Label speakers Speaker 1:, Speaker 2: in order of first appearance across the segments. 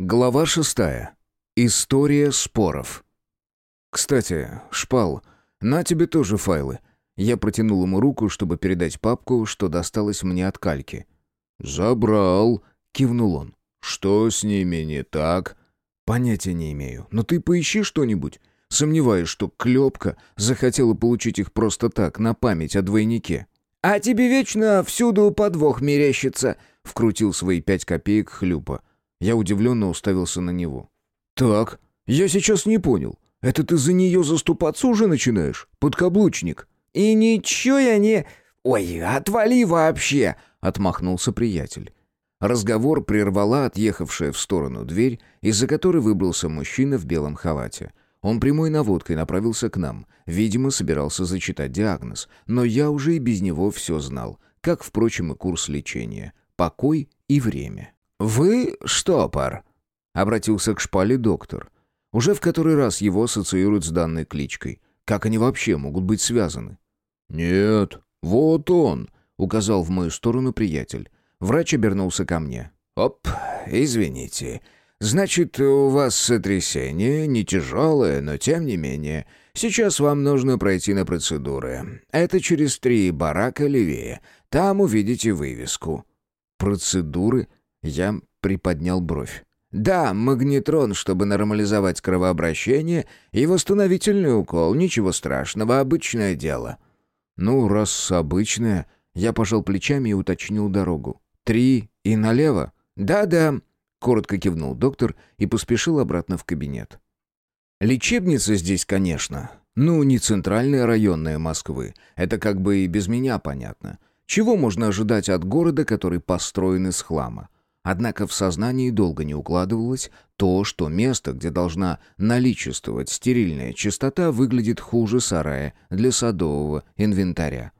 Speaker 1: Глава шестая. История споров. «Кстати, Шпал, на тебе тоже файлы». Я протянул ему руку, чтобы передать папку, что досталось мне от кальки.
Speaker 2: «Забрал», —
Speaker 1: кивнул он.
Speaker 2: «Что с ними не так?»
Speaker 1: «Понятия не имею. Но ты поищи что-нибудь. Сомневаюсь, что Клепка захотела получить их просто так, на память о двойнике».
Speaker 3: «А тебе вечно всюду подвох мерещится», —
Speaker 1: вкрутил свои пять копеек хлюпа. Я удивленно уставился на него. «Так, я сейчас не понял. Это ты за нее заступаться уже начинаешь? Подкаблучник?»
Speaker 3: «И ничего я не... Ой, отвали вообще!» — отмахнулся приятель.
Speaker 1: Разговор прервала отъехавшая в сторону дверь, из-за которой выбрался мужчина в белом халате. Он прямой наводкой направился к нам. Видимо, собирался зачитать диагноз. Но я уже и без него все знал. Как, впрочем, и курс лечения. Покой и время. «Вы штопор», — обратился к шпале доктор. Уже в который раз его ассоциируют с данной кличкой. Как они вообще могут быть связаны?
Speaker 2: «Нет, вот он», — указал в мою сторону приятель.
Speaker 1: Врач обернулся ко мне. «Оп, извините. Значит, у вас сотрясение, не тяжелое, но тем не менее. Сейчас вам нужно пройти на процедуры. Это через три барака левее. Там увидите вывеску». «Процедуры?» Я приподнял бровь. «Да, магнетрон, чтобы нормализовать кровообращение, и восстановительный укол, ничего страшного, обычное дело». «Ну, раз обычное...» Я пожал плечами и уточнил дорогу. «Три и налево?» «Да-да», — коротко кивнул доктор и поспешил обратно в кабинет. «Лечебница здесь, конечно. Ну, не центральная районная Москвы. Это как бы и без меня понятно. Чего можно ожидать от города, который построен из хлама? Однако в сознании долго не укладывалось то, что место, где должна наличествовать стерильная чистота, выглядит хуже сарая для садового инвентаря.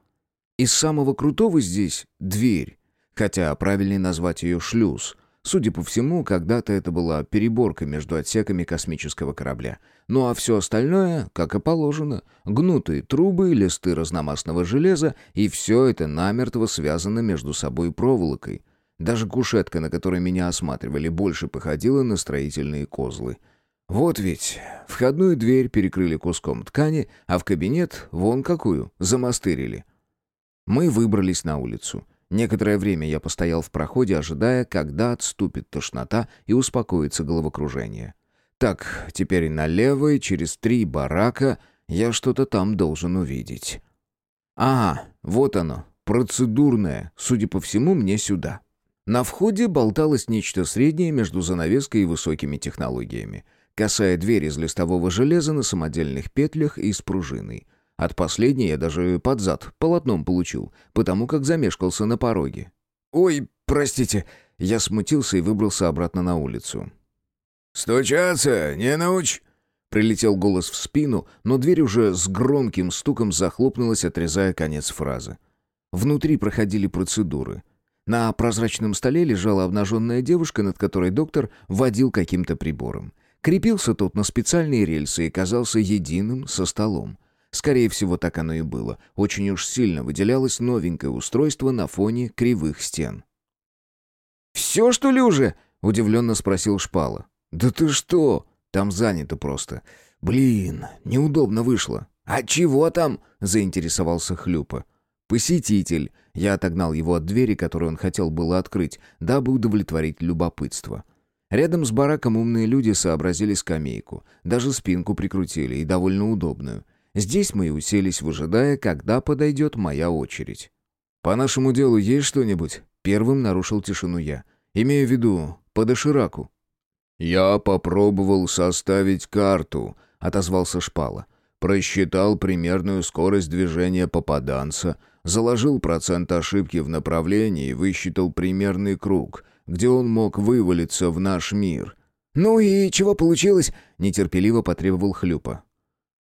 Speaker 1: Из самого крутого здесь дверь, хотя правильнее назвать ее шлюз. Судя по всему, когда-то это была переборка между отсеками космического корабля. Ну а все остальное, как и положено, гнутые трубы, листы разномастного железа, и все это намертво связано между собой проволокой, даже кушетка, на которой меня осматривали, больше походила на строительные козлы. Вот ведь, входную дверь перекрыли куском ткани, а в кабинет вон какую, замастырили. Мы выбрались на улицу. Некоторое время я постоял в проходе, ожидая, когда отступит тошнота и успокоится головокружение. Так, теперь налево и через три барака я что-то там должен увидеть. Ага, вот оно, процедурное, судя по всему, мне сюда. На входе болталось нечто среднее между занавеской и высокими технологиями. Косая дверь из листового железа на самодельных петлях и с пружиной. От последней я даже под зад полотном получил, потому как замешкался на пороге. «Ой, простите!» Я смутился и выбрался обратно на улицу.
Speaker 2: «Стучаться не научь!»
Speaker 1: Прилетел голос в спину, но дверь уже с громким стуком захлопнулась, отрезая конец фразы. Внутри проходили процедуры. На прозрачном столе лежала обнаженная девушка, над которой доктор водил каким-то прибором. Крепился тот на специальные рельсы и казался единым со столом. Скорее всего, так оно и было. Очень уж сильно выделялось новенькое устройство на фоне кривых стен.
Speaker 3: «Все, что ли, уже?» — удивленно спросил Шпала.
Speaker 1: «Да ты что? Там занято просто. Блин, неудобно вышло».
Speaker 3: «А чего там?» — заинтересовался Хлюпа.
Speaker 1: «Посетитель». Я отогнал его от двери, которую он хотел было открыть, дабы удовлетворить любопытство. Рядом с бараком умные люди сообразили скамейку. Даже спинку прикрутили, и довольно удобную. Здесь мы и уселись, выжидая, когда подойдет моя очередь. «По нашему делу есть что-нибудь?» Первым нарушил тишину я. «Имею в виду, по дошираку».
Speaker 2: «Я попробовал составить карту», — отозвался Шпала. «Просчитал примерную скорость движения попаданца, заложил процент ошибки в направлении и высчитал примерный круг, где он мог вывалиться в наш мир.
Speaker 3: «Ну и чего получилось?» — нетерпеливо потребовал Хлюпа.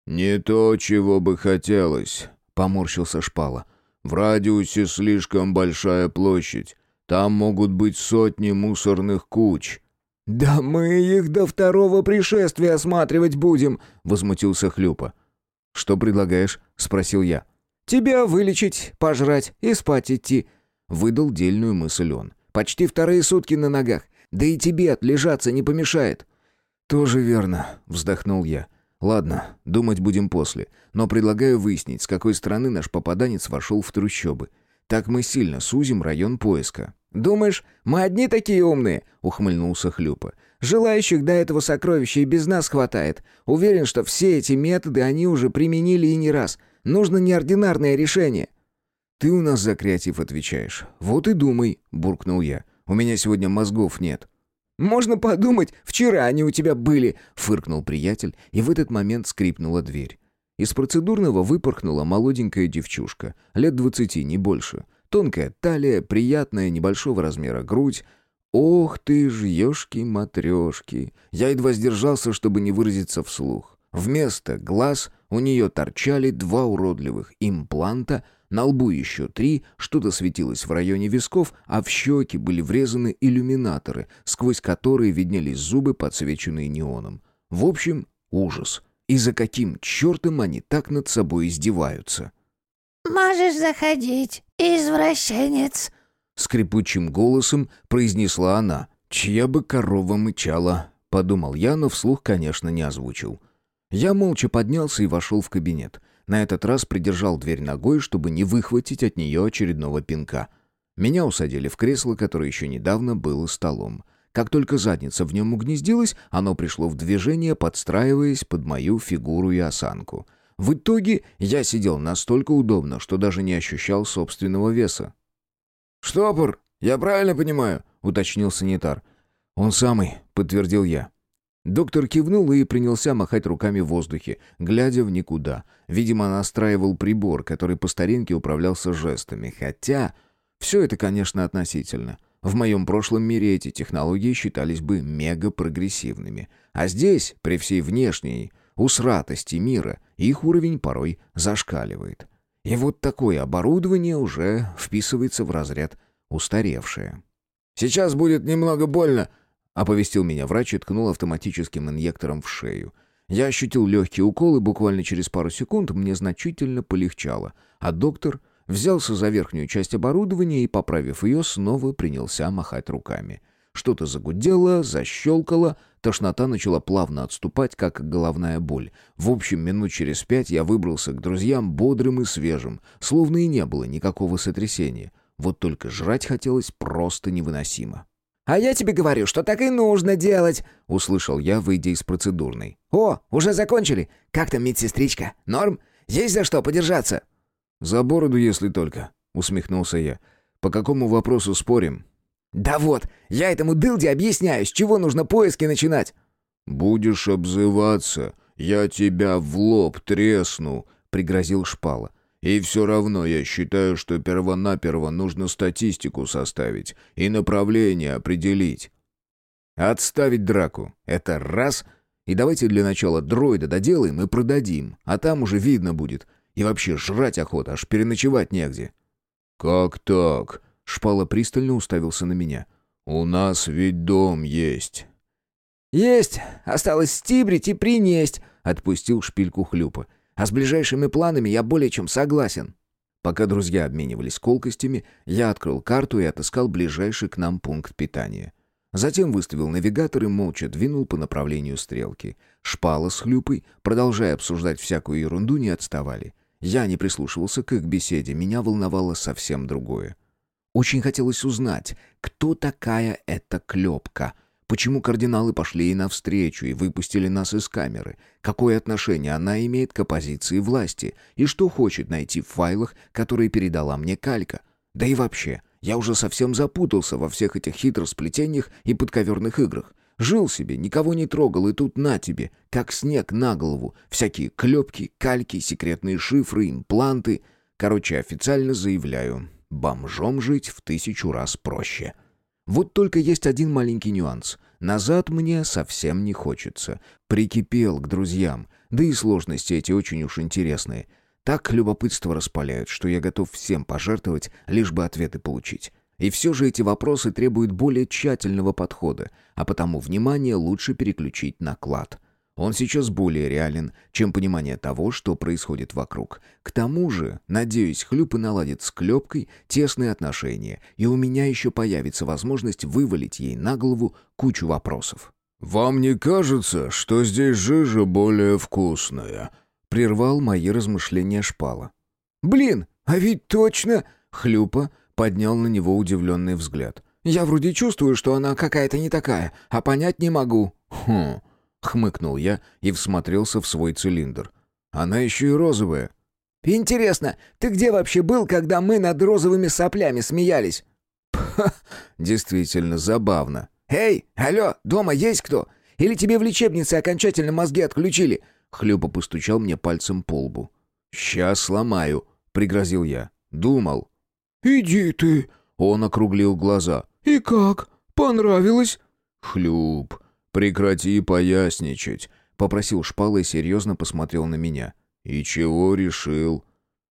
Speaker 2: «Не то, чего бы хотелось», — поморщился Шпала. «В радиусе слишком большая площадь. Там могут быть сотни мусорных куч».
Speaker 3: «Да мы их до второго пришествия осматривать будем», — возмутился Хлюпа.
Speaker 1: «Что предлагаешь?» — спросил я.
Speaker 3: «Тебя вылечить, пожрать и спать идти», — выдал дельную мысль он. «Почти вторые сутки на ногах.
Speaker 4: Да и тебе отлежаться не помешает».
Speaker 1: «Тоже верно», — вздохнул я. «Ладно, думать будем после, но предлагаю выяснить, с какой стороны наш попаданец вошел в трущобы. Так мы сильно сузим район поиска».
Speaker 4: «Думаешь, мы одни такие умные?» — ухмыльнулся Хлюпа. «Желающих до этого сокровища и без нас хватает. Уверен, что все эти методы они уже применили и не раз. Нужно неординарное решение».
Speaker 1: «Ты у нас за креатив отвечаешь. Вот и думай», — буркнул я. «У меня сегодня мозгов нет».
Speaker 4: «Можно подумать, вчера они у тебя были», — фыркнул приятель, и в этот момент скрипнула дверь. Из процедурного выпорхнула молоденькая девчушка, лет двадцати, не больше. Тонкая талия, приятная, небольшого размера грудь. Ох ты ж, ёшки-матрёшки. Я едва сдержался, чтобы не выразиться вслух. Вместо глаз у нее торчали два уродливых импланта, на лбу еще три, что-то светилось в районе висков, а в щеки были врезаны иллюминаторы, сквозь которые виднелись зубы, подсвеченные неоном. В общем, ужас. И за каким чертом они так над собой издеваются?
Speaker 5: «Можешь заходить, извращенец!»
Speaker 1: Скрипучим голосом произнесла она. «Чья бы корова мычала?» — подумал я, но вслух, конечно, не озвучил. Я молча поднялся и вошел в кабинет. На этот раз придержал дверь ногой, чтобы не выхватить от нее очередного пинка. Меня усадили в кресло, которое еще недавно было столом. Как только задница в нем угнездилась, оно пришло в движение, подстраиваясь под мою фигуру и осанку — в итоге я сидел настолько удобно, что даже не ощущал собственного веса.
Speaker 4: «Штопор, я правильно понимаю?» — уточнил санитар.
Speaker 1: «Он самый», — подтвердил я. Доктор кивнул и принялся махать руками в воздухе, глядя в никуда. Видимо, настраивал прибор, который по старинке управлялся жестами. Хотя, все это, конечно, относительно. В моем прошлом мире эти технологии считались бы мега-прогрессивными. А здесь, при всей внешней усратости мира, их уровень порой зашкаливает. И вот такое оборудование уже вписывается в разряд устаревшее.
Speaker 4: «Сейчас будет немного больно», — оповестил меня врач и ткнул
Speaker 1: автоматическим инъектором в шею. Я ощутил легкий укол, и буквально через пару секунд мне значительно полегчало, а доктор взялся за верхнюю часть оборудования и, поправив ее, снова принялся махать руками. Что-то загудело, защелкало, тошнота начала плавно отступать, как головная боль. В общем, минут через пять я выбрался к друзьям бодрым и свежим, словно и не было никакого сотрясения. Вот только жрать хотелось просто невыносимо.
Speaker 4: «А я тебе говорю, что так и нужно делать!» — услышал я, выйдя из процедурной. «О, уже закончили! Как там медсестричка? Норм? Есть за что подержаться?»
Speaker 1: «За бороду, если только», — усмехнулся я. «По какому вопросу спорим?»
Speaker 4: «Да вот, я этому дылде объясняю, с чего нужно поиски начинать».
Speaker 1: «Будешь обзываться, я тебя в лоб тресну», — пригрозил Шпала. «И все равно я считаю, что первонаперво нужно статистику составить и направление определить». «Отставить драку. Это раз. И давайте для начала дроида доделаем и продадим, а там уже видно будет. И вообще жрать охота, аж переночевать негде».
Speaker 6: «Как так?» Шпала пристально уставился на меня. «У нас ведь дом есть».
Speaker 4: «Есть! Осталось стибрить и принесть!» — отпустил шпильку хлюпа. «А с ближайшими планами я более чем согласен».
Speaker 1: Пока друзья обменивались колкостями, я открыл карту и отыскал ближайший к нам пункт питания. Затем выставил навигатор и молча двинул по направлению стрелки. Шпала с хлюпой, продолжая обсуждать всякую ерунду, не отставали. Я не прислушивался к их беседе, меня волновало совсем другое. Очень хотелось узнать, кто такая эта клепка, почему кардиналы пошли ей навстречу и выпустили нас из камеры, какое отношение она имеет к оппозиции власти и что хочет найти в файлах, которые передала мне Калька. Да и вообще, я уже совсем запутался во всех этих хитросплетениях и подковерных играх. Жил себе, никого не трогал, и тут на тебе, как снег на голову, всякие клепки, кальки, секретные шифры, импланты. Короче, официально заявляю, Бомжом жить в тысячу раз проще. Вот только есть один маленький нюанс. Назад мне совсем не хочется. Прикипел к друзьям. Да и сложности эти очень уж интересные. Так любопытство распаляют, что я готов всем пожертвовать, лишь бы ответы получить. И все же эти вопросы требуют более тщательного подхода, а потому внимание лучше переключить на клад. Он сейчас более реален, чем понимание того, что происходит вокруг. К тому же, надеюсь, Хлюп и наладит с Клепкой тесные отношения, и у меня еще появится возможность вывалить ей на голову кучу вопросов.
Speaker 7: «Вам не кажется, что здесь жижа более вкусная?»
Speaker 1: — прервал мои размышления шпала. «Блин, а ведь точно!» — Хлюпа поднял на него удивленный взгляд. «Я вроде чувствую, что она какая-то не такая, а понять не могу».
Speaker 7: «Хм...» — хмыкнул я и всмотрелся в свой цилиндр. «Она еще и розовая».
Speaker 1: «Интересно, ты где вообще был, когда мы над розовыми соплями смеялись?»
Speaker 7: «Ха, действительно забавно».
Speaker 1: «Эй, алло, дома есть кто? Или тебе в лечебнице окончательно мозги отключили?»
Speaker 7: Хлюпа постучал мне пальцем по лбу. «Сейчас сломаю», — пригрозил я. «Думал».
Speaker 1: «Иди ты!»
Speaker 7: — он округлил глаза.
Speaker 1: «И как? Понравилось?»
Speaker 7: «Хлюп, прекрати поясничать», — попросил шпала и серьезно посмотрел на меня. «И чего решил?»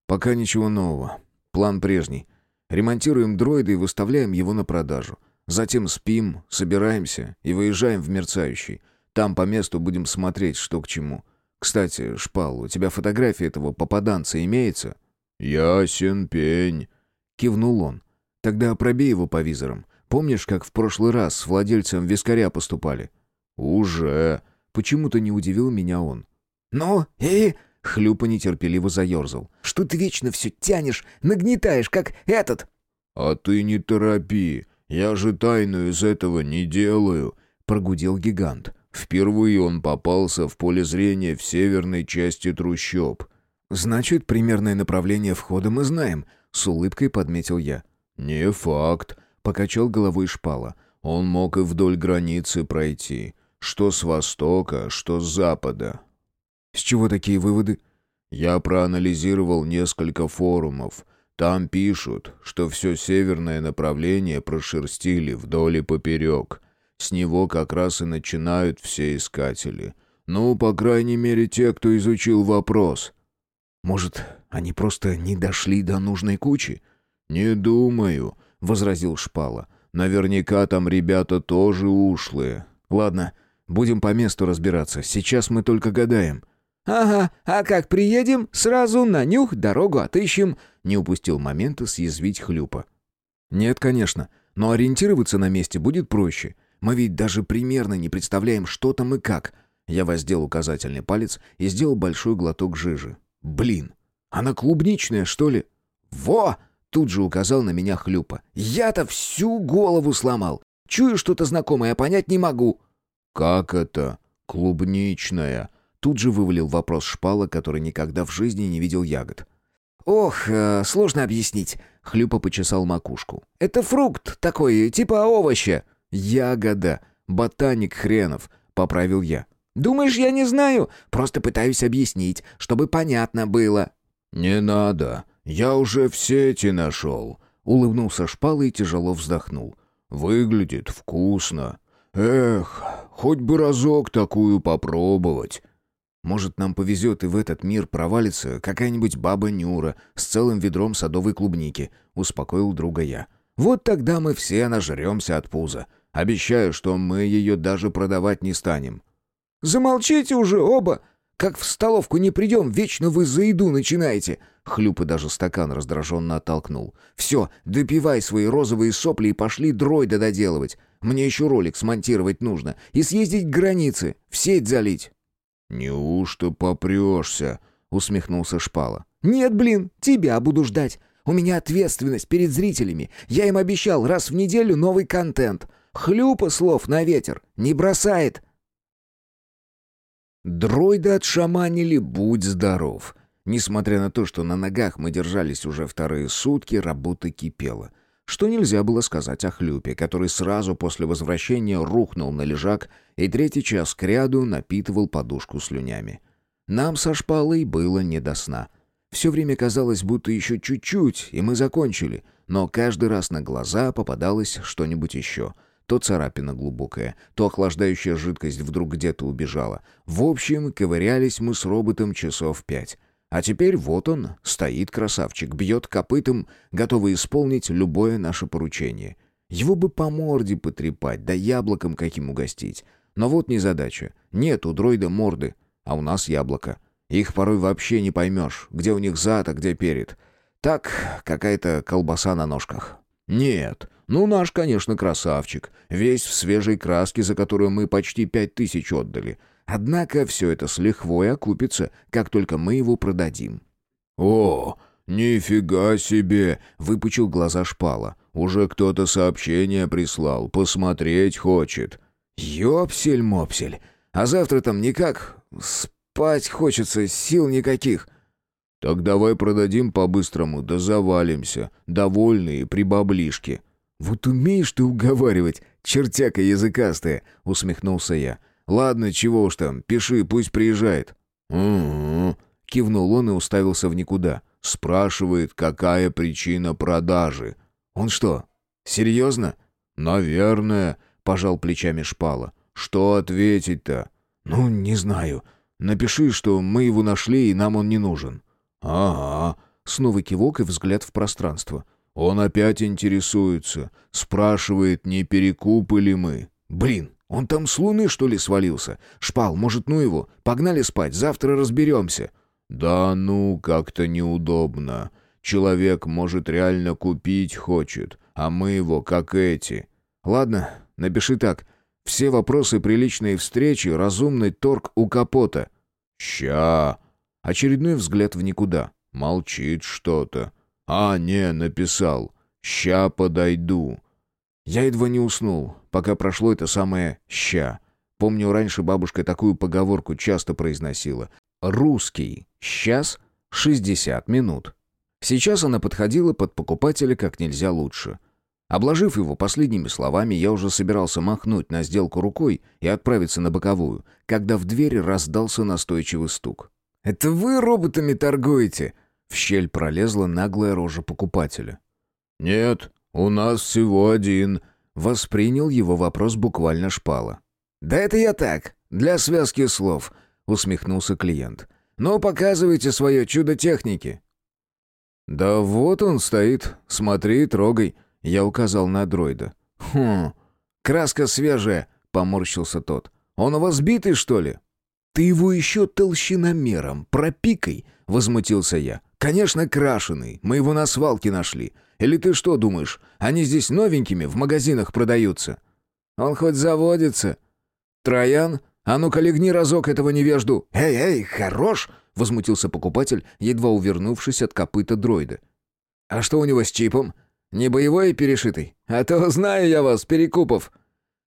Speaker 7: «Пока ничего нового. План прежний. Ремонтируем дроида и выставляем его на продажу. Затем спим, собираемся и выезжаем в мерцающий. Там по месту будем смотреть, что к чему. Кстати, Шпал, у тебя фотография этого попаданца имеется?» «Ясен пень», —
Speaker 1: кивнул он. «Тогда пробей его по визорам. Помнишь, как в прошлый раз с владельцем вискаря поступали?»
Speaker 7: «Уже».
Speaker 1: Почему-то не удивил меня он. «Ну, и...» — Хлюпа нетерпеливо заерзал. «Что ты вечно все тянешь, нагнетаешь, как этот?»
Speaker 7: «А ты не торопи. «Я же тайну из этого не делаю», — прогудел гигант. Впервые он попался в поле зрения в северной части трущоб.
Speaker 1: «Значит, примерное направление входа мы знаем», — с улыбкой подметил я.
Speaker 7: «Не факт», — покачал головой шпала. «Он мог и вдоль границы пройти. Что с востока, что с запада».
Speaker 1: «С чего такие выводы?»
Speaker 7: «Я проанализировал несколько форумов. Там пишут, что все северное направление прошерстили вдоль и поперек. С него как раз и начинают все искатели. Ну, по крайней мере, те, кто изучил вопрос.
Speaker 1: Может, они просто не дошли до нужной кучи?
Speaker 7: «Не думаю», — возразил Шпала. «Наверняка там ребята тоже ушлые».
Speaker 1: «Ладно, будем по месту разбираться. Сейчас мы только гадаем».
Speaker 8: «Ага, а как приедем, сразу на нюх дорогу отыщем», — не упустил момента съязвить Хлюпа.
Speaker 1: «Нет, конечно, но ориентироваться на месте будет проще. Мы ведь даже примерно не представляем, что там и как». Я воздел указательный палец и сделал большой глоток жижи. «Блин, она клубничная, что ли?» «Во!» — тут же указал на меня Хлюпа. «Я-то всю голову сломал. Чую что-то знакомое, а понять не могу».
Speaker 7: «Как это? Клубничная?»
Speaker 1: Тут же вывалил вопрос шпала, который никогда в жизни не видел ягод.
Speaker 8: «Ох, э, сложно объяснить», — Хлюпа почесал макушку. «Это фрукт такой, типа овоща».
Speaker 1: «Ягода. Ботаник хренов», — поправил я.
Speaker 8: «Думаешь, я не знаю? Просто пытаюсь объяснить, чтобы понятно было».
Speaker 7: «Не надо. Я уже в сети нашел», — улыбнулся шпала и тяжело вздохнул. «Выглядит вкусно. Эх, хоть бы разок такую попробовать».
Speaker 1: Может, нам повезет и в этот мир провалится какая-нибудь баба Нюра с целым ведром садовой клубники», — успокоил друга я. «Вот тогда мы все нажремся от пуза. Обещаю, что мы ее даже продавать не станем».
Speaker 8: «Замолчите уже оба! Как в столовку не придем, вечно вы за еду начинаете!»
Speaker 1: Хлюп и даже стакан раздраженно оттолкнул. «Все, допивай свои розовые сопли и пошли дроида доделывать. Мне еще ролик смонтировать нужно и съездить к границе, в сеть залить».
Speaker 7: «Неужто попрешься?» — усмехнулся Шпала.
Speaker 8: «Нет, блин, тебя буду ждать. У меня ответственность перед зрителями. Я им обещал раз в неделю новый контент. Хлюпа слов на ветер. Не бросает».
Speaker 1: Дроиды отшаманили, будь здоров. Несмотря на то, что на ногах мы держались уже вторые сутки, работа кипела. Что нельзя было сказать о Хлюпе, который сразу после возвращения рухнул на лежак и третий час кряду напитывал подушку слюнями. Нам со шпалой было не до сна. Все время казалось, будто еще чуть-чуть, и мы закончили, но каждый раз на глаза попадалось что-нибудь еще. То царапина глубокая, то охлаждающая жидкость вдруг где-то убежала. В общем, ковырялись мы с роботом часов пять. А теперь вот он, стоит красавчик, бьет копытом, готовый исполнить любое наше поручение. Его бы по морде потрепать, да яблоком каким угостить. Но вот незадача. Нет у дроида морды, а у нас яблоко. Их порой вообще не поймешь, где у них зад, а где перед. Так, какая-то колбаса на ножках. Нет, ну наш, конечно, красавчик. Весь в свежей краске, за которую мы почти пять тысяч отдали. Однако все это с лихвой окупится, как только мы его продадим.
Speaker 2: «О, нифига себе!» — выпучил глаза шпала. «Уже кто-то сообщение прислал, посмотреть хочет».
Speaker 1: «Ёпсель-мопсель! А завтра там никак? Спать хочется, сил никаких».
Speaker 2: «Так давай продадим по-быстрому, да завалимся, довольные при баблишке».
Speaker 1: «Вот умеешь ты уговаривать, чертяка языкастая!» — усмехнулся я. «Ладно, чего уж там, пиши, пусть приезжает».
Speaker 2: «Угу», — кивнул он и уставился в никуда. «Спрашивает, какая причина продажи».
Speaker 1: «Он что, серьезно?»
Speaker 2: «Наверное», — пожал плечами шпала. «Что ответить-то?»
Speaker 1: «Ну, не знаю. Напиши, что мы его нашли, и нам он не нужен».
Speaker 2: «Ага».
Speaker 1: Снова кивок и взгляд в пространство.
Speaker 2: «Он опять интересуется. Спрашивает, не перекупы ли мы».
Speaker 1: «Блин, он там с луны, что ли, свалился? Шпал, может, ну его? Погнали спать, завтра разберемся».
Speaker 2: «Да ну, как-то неудобно. Человек, может, реально купить хочет, а мы его, как эти».
Speaker 1: «Ладно, напиши так. Все вопросы приличной встречи, разумный торг у капота».
Speaker 2: «Ща».
Speaker 1: Очередной взгляд в никуда.
Speaker 2: Молчит что-то. «А, не, написал. Ща подойду».
Speaker 1: Я едва не уснул, пока прошло это самое «ща». Помню, раньше бабушка такую поговорку часто произносила. «Русский. Сейчас 60 минут». Сейчас она подходила под покупателя как нельзя лучше. Обложив его последними словами, я уже собирался махнуть на сделку рукой и отправиться на боковую, когда в двери раздался настойчивый стук. «Это вы роботами торгуете?» В щель пролезла наглая рожа покупателя.
Speaker 2: «Нет, у нас всего один», —
Speaker 1: воспринял его вопрос буквально шпала. «Да это я так, для связки слов», — усмехнулся клиент. «Ну, показывайте свое чудо техники». «Да вот он стоит, смотри, трогай», — я указал на дроида. «Хм, краска свежая», — поморщился тот. «Он у вас битый, что ли?» «Ты его еще толщиномером пропикай», — возмутился я. «Конечно, крашеный. Мы его на свалке нашли. Или ты что думаешь, они здесь новенькими в магазинах продаются?» «Он хоть заводится?» «Троян, а ну-ка легни разок этого невежду!» «Эй, эй, хорош!» — возмутился покупатель, едва увернувшись от копыта дроида. «А что у него с чипом? Не боевой перешитый? А то знаю я вас, Перекупов!»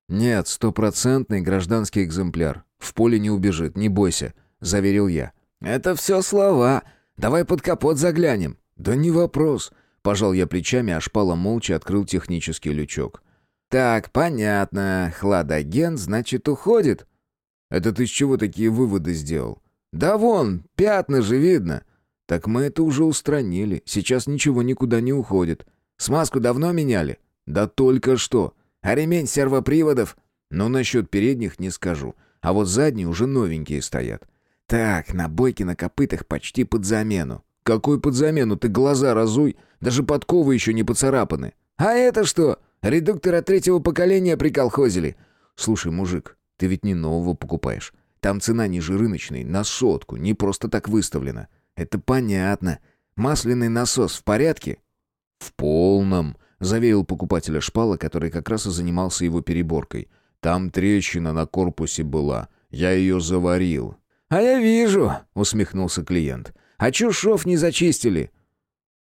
Speaker 1: «Нет, стопроцентный гражданский экземпляр. В поле не убежит, не бойся», — заверил я. «Это все слова. Давай под капот заглянем». «Да не вопрос». Пожал я плечами, а шпала молча открыл технический лючок. «Так, понятно. Хладоген, значит, уходит». «Это ты с чего такие выводы сделал?» «Да вон, пятна же видно». «Так мы это уже устранили. Сейчас ничего никуда не уходит. Смазку давно меняли?» «Да только что. А ремень сервоприводов?» «Ну, насчет передних не скажу. А вот задние уже новенькие стоят. Так, набойки на копытах почти под замену. Какой под замену? Ты глаза разуй. Даже подковы еще не поцарапаны. А это что? Редуктор от третьего поколения приколхозили. Слушай, мужик, ты ведь не нового покупаешь. Там цена ниже рыночной, на сотку, не просто так выставлена. Это понятно. Масляный насос в порядке? В полном, заверил покупателя шпала, который как раз и занимался его переборкой. Там трещина на корпусе была. Я ее заварил. «А я вижу», — усмехнулся клиент. «А чё шов не зачистили?»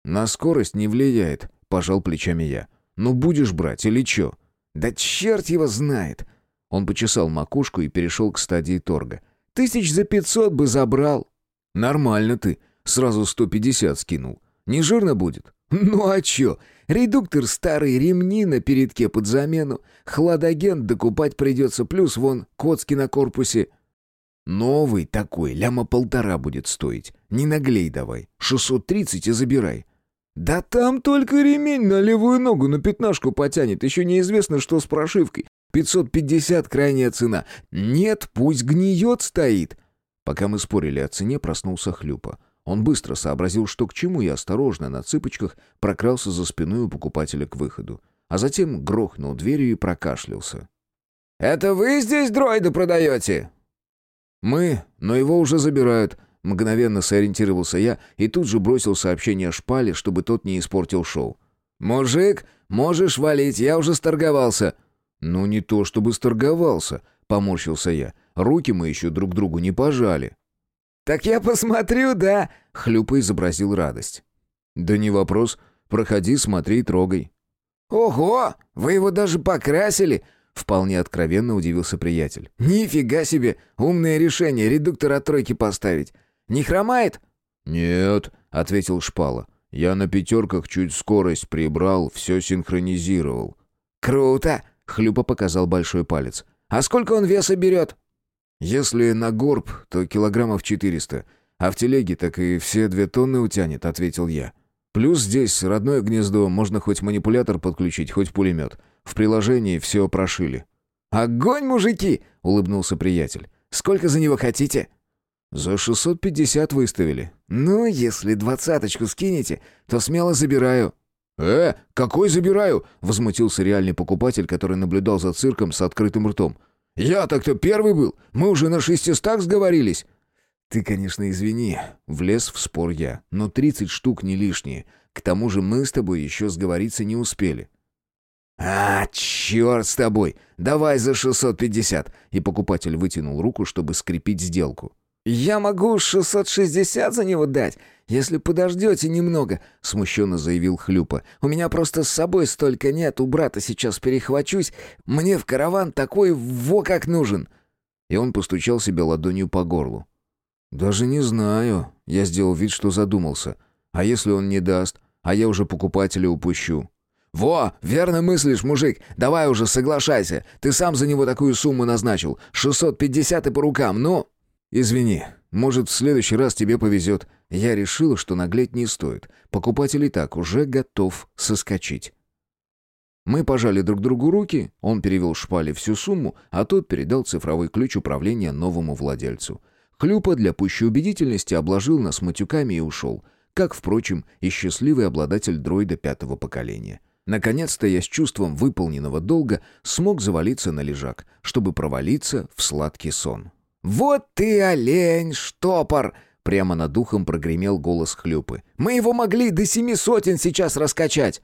Speaker 1: «На скорость не влияет», — пожал плечами я. «Ну будешь брать или чё?» «Да черт его знает!» Он почесал макушку и перешел к стадии торга. «Тысяч за пятьсот бы забрал». «Нормально ты. Сразу сто пятьдесят скинул. Не жирно будет?» «Ну а чё? Редуктор старый, ремни на передке под замену. Хладоген докупать придется, плюс вон коцки на корпусе. Новый такой, ляма полтора будет стоить. Не наглей давай. 630 и забирай. Да там только ремень на левую ногу на пятнашку потянет. Еще неизвестно, что с прошивкой. 550 крайняя цена. Нет, пусть гниет стоит. Пока мы спорили о цене, проснулся Хлюпа. Он быстро сообразил, что к чему, и осторожно на цыпочках прокрался за спиной у покупателя к выходу. А затем грохнул дверью и прокашлялся.
Speaker 9: Это вы здесь дроида продаете?»
Speaker 1: «Мы, но его уже забирают», — мгновенно сориентировался я и тут же бросил сообщение Шпале, чтобы тот не испортил шоу.
Speaker 9: «Мужик, можешь валить, я уже сторговался».
Speaker 1: «Ну не то чтобы сторговался», — поморщился я. «Руки мы еще друг другу не пожали».
Speaker 9: «Так я посмотрю, да?»
Speaker 1: — Хлюпа изобразил радость. «Да не вопрос. Проходи, смотри, трогай».
Speaker 9: «Ого! Вы его даже покрасили!»
Speaker 1: Вполне откровенно удивился приятель.
Speaker 9: «Нифига себе! Умное решение редуктор от тройки поставить. Не хромает?»
Speaker 1: «Нет», — ответил Шпала. «Я на пятерках чуть скорость прибрал, все синхронизировал».
Speaker 9: «Круто!» — Хлюпа показал большой палец. «А сколько он веса берет?»
Speaker 1: «Если на горб, то килограммов четыреста, а в телеге так и все две тонны утянет», — ответил я. «Плюс здесь родное гнездо, можно хоть манипулятор подключить, хоть пулемет. В приложении все прошили».
Speaker 9: «Огонь, мужики!» — улыбнулся приятель. «Сколько за него хотите?»
Speaker 1: «За 650 выставили».
Speaker 9: «Ну, если двадцаточку скинете, то смело забираю».
Speaker 1: «Э, какой забираю?» — возмутился реальный покупатель, который наблюдал за цирком с открытым ртом. «Я так-то первый был. Мы уже на шестистах сговорились».
Speaker 9: «Ты, конечно, извини», —
Speaker 1: влез в спор я, «но тридцать штук не лишние. К тому же мы с тобой еще сговориться не успели».
Speaker 9: «А, черт с тобой! Давай за 650!»
Speaker 1: И покупатель вытянул руку, чтобы скрепить сделку.
Speaker 9: «Я могу 660 за него дать, если подождете немного», — смущенно заявил Хлюпа. «У меня просто с собой столько нет, у брата сейчас перехвачусь. Мне в караван такой во как нужен».
Speaker 1: И он постучал себе ладонью по горлу. «Даже не знаю», — я сделал вид, что задумался. «А если он не даст? А я уже покупателя упущу».
Speaker 9: «Во, верно мыслишь, мужик. Давай уже соглашайся. Ты сам за него такую сумму назначил. 650 и по рукам, ну...»
Speaker 1: «Извини, может, в следующий раз тебе повезет. Я решил, что наглеть не стоит. Покупатель и так уже готов соскочить». Мы пожали друг другу руки, он перевел шпале всю сумму, а тот передал цифровой ключ управления новому владельцу. Хлюпа для пущей убедительности обложил нас матюками и ушел, как, впрочем, и счастливый обладатель дроида пятого поколения. Наконец-то я с чувством выполненного долга смог завалиться на лежак, чтобы провалиться в сладкий сон.
Speaker 9: «Вот ты олень, штопор!» Прямо над духом прогремел голос Хлюпы. «Мы его могли до семи сотен сейчас раскачать!»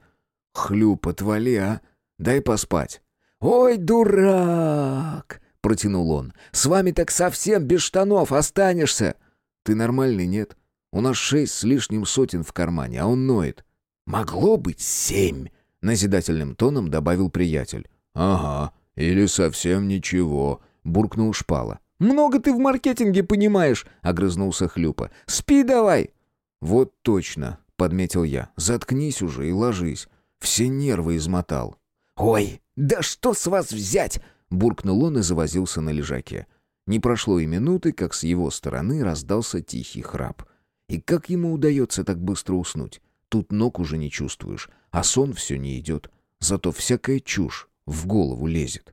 Speaker 1: «Хлюп, отвали, а! Дай поспать!»
Speaker 9: «Ой, дурак!» — протянул он. «С вами так совсем без штанов останешься!»
Speaker 1: «Ты нормальный, нет? У нас шесть с лишним сотен в кармане, а он ноет».
Speaker 9: «Могло быть семь!» — назидательным тоном добавил приятель.
Speaker 1: «Ага, или совсем ничего», — буркнул Шпала.
Speaker 9: «Много ты в маркетинге понимаешь», — огрызнулся Хлюпа. «Спи давай».
Speaker 1: «Вот точно», — подметил я. «Заткнись уже и ложись. Все нервы измотал».
Speaker 9: «Ой, да что с вас взять?» — буркнул он и завозился на лежаке.
Speaker 1: Не прошло и минуты, как с его стороны раздался тихий храп. И как ему удается так быстро уснуть? Тут ног уже не чувствуешь, а сон все не идет. Зато всякая чушь в голову лезет.